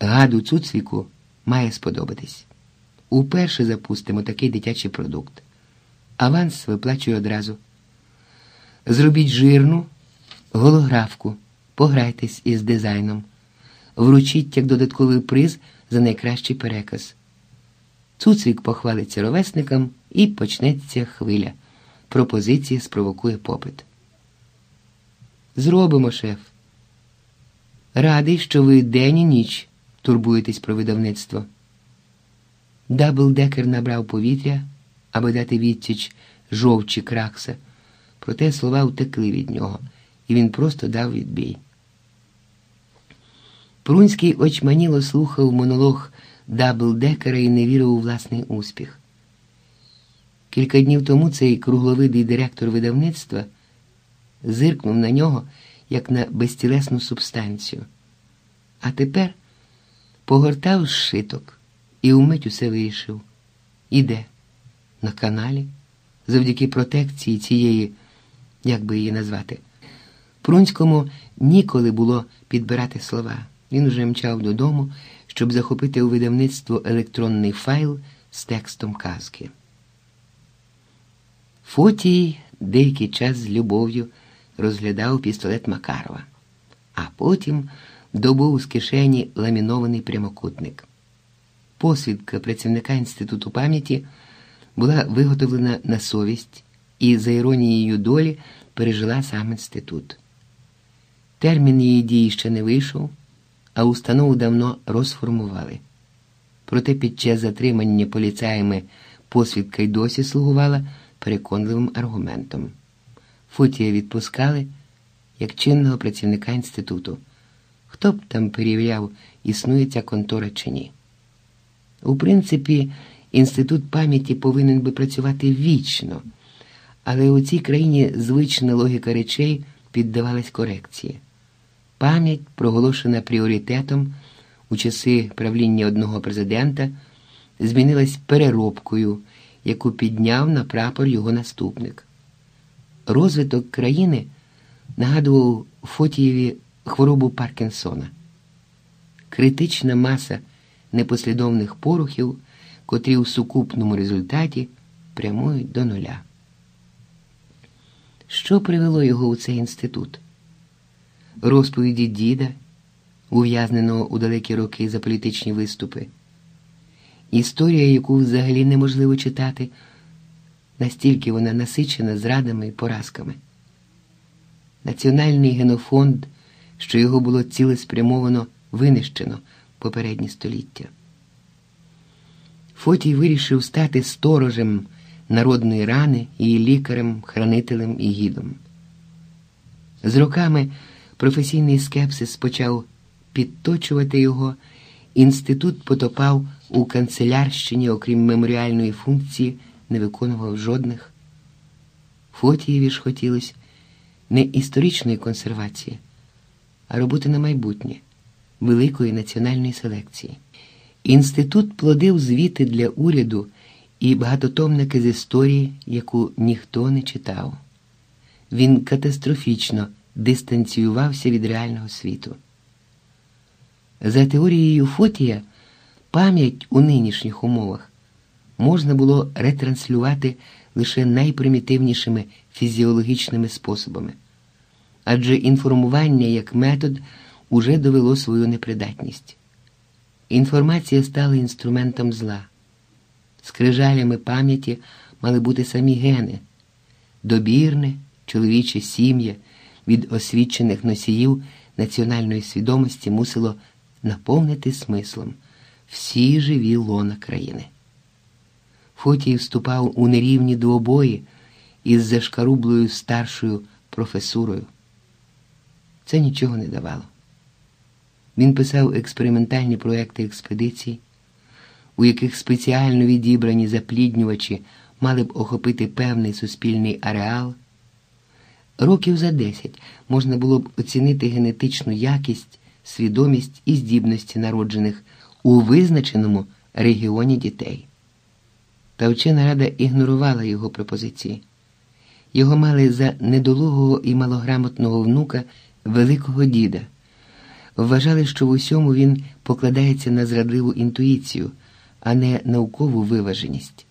Гаду Цуцвіку має сподобатись. Уперше запустимо такий дитячий продукт. Аванс виплачую одразу. Зробіть жирну голографку, пограйтесь із дизайном, вручіть як додатковий приз за найкращий переказ. Цуцвік похвалиться ровесникам і почнеться хвиля. Пропозиція спровокує попит. Зробимо, шеф. Радий, що ви день і ніч турбуєтесь про видавництво. Даблдекер набрав повітря, аби дати відсіч жовчі кракса, проте слова втекли від нього, і він просто дав відбій. Прунський очманіло слухав монолог Даблдекера і не вірив у власний успіх. Кілька днів тому цей кругловидий директор видавництва зиркнув на нього, як на безтілесну субстанцію, а тепер погортав зшиток і умить усе вирішив. Іде на каналі, завдяки протекції цієї, як би її назвати. Прунському ніколи було підбирати слова. Він уже мчав додому, щоб захопити у видавництво електронний файл з текстом казки. Фотій деякий час з любов'ю розглядав пістолет Макарова, а потім добув з кишені ламінований прямокутник. Посвідка працівника інституту пам'яті була виготовлена на совість і, за іронією долі, пережила сам інститут. Термін її дії ще не вийшов, а установу давно розформували. Проте під час затримання поліцаями посвідка й досі слугувала переконливим аргументом. Фотія відпускали як чинного працівника інституту. Хто б там перевіряв, існує ця контора чи ні. У принципі, інститут пам'яті повинен би працювати вічно, але у цій країні звична логіка речей піддавалась корекції. Пам'ять, проголошена пріоритетом у часи правління одного президента, змінилась переробкою, яку підняв на прапор його наступник. Розвиток країни нагадував Фотієві хворобу Паркінсона. Критична маса непослідовних порухів, котрі у сукупному результаті прямують до нуля. Що привело його у цей інститут? Розповіді діда, ув'язненого у далекі роки за політичні виступи, історія, яку взагалі неможливо читати, настільки вона насичена зрадами і поразками. Національний генофонд, що його було цілеспрямовано винищено попередні століття. Фотій вирішив стати сторожем народної рани, її лікарем, хранителем і гідом. З роками професійний скепсис почав підточувати його, інститут потопав у канцелярщині, окрім меморіальної функції, не виконував жодних. Фотієві ж хотілося не історичної консервації, а роботи на майбутнє, великої національної селекції. Інститут плодив звіти для уряду і багатотомники з історії, яку ніхто не читав. Він катастрофічно дистанціювався від реального світу. За теорією Фотія, пам'ять у нинішніх умовах можна було ретранслювати лише найпримітивнішими фізіологічними способами, адже інформування як метод уже довело свою непридатність. Інформація стала інструментом зла. Скрижалями пам'яті мали бути самі гени, добірне, чоловіче сім'я від освічених носіїв національної свідомості мусило наповнити смислом всі живі лона країни. Фотій вступав у нерівні двобої із зашкарублою старшою професурою. Це нічого не давало. Він писав експериментальні проекти експедицій, у яких спеціально відібрані запліднювачі мали б охопити певний суспільний ареал. Років за десять можна було б оцінити генетичну якість, свідомість і здібності народжених у визначеному регіоні дітей. Та вчена рада ігнорувала його пропозиції. Його мали за недолугого і малограмотного внука великого діда. вважали, що в усьому він покладається на зрадливу інтуїцію, а не наукову виваженість.